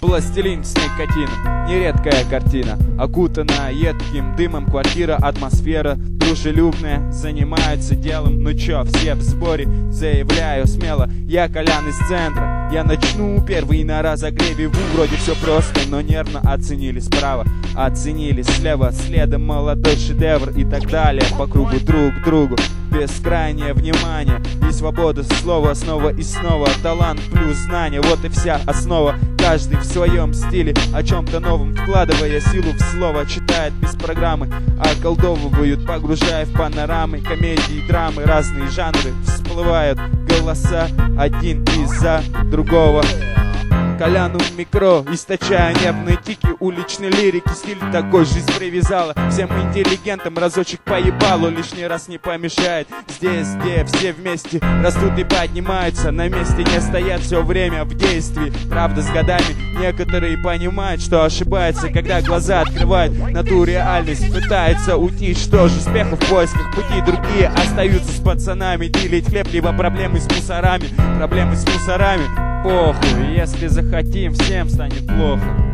Пластилин с никотином, нередкая картина. Окутана едким дымом квартира, атмосфера Дружелюбная, занимаются делом. Ну чё, все в сборе, заявляю смело Я Колян из центра, я начну первый на разогреве. Ву, вроде все просто, но нервно оценили справа Оценили слева, следом молодой шедевр И так далее. По кругу друг к другу Бескрайнее внимание и свобода слова. Снова и снова Талант плюс знание, вот и вся основа. Каждый в своем стиле, о чем-то новом Вкладывая силу в слово, читает без программы Околдовывают, погружая в панорамы Комедии, драмы, разные жанры Всплывают голоса один из-за другого Коляну в микро, источая нервные тики Уличной лирики, стиль такой жизнь привязала. Всем интеллигентам разочек поебалу Лишний раз не помешает. Здесь, где все вместе растут и поднимаются На месте не стоят все время в действии. Правда, с годами некоторые понимают, что ошибаются Когда глаза открывают. На ту реальность Пытаются уйти, что же, успеха в поисках пути. Другие остаются с пацанами Делить хлеб, либо проблемы с мусорами. Проблемы с мусорами похуй. Если захотим, всем станет плохо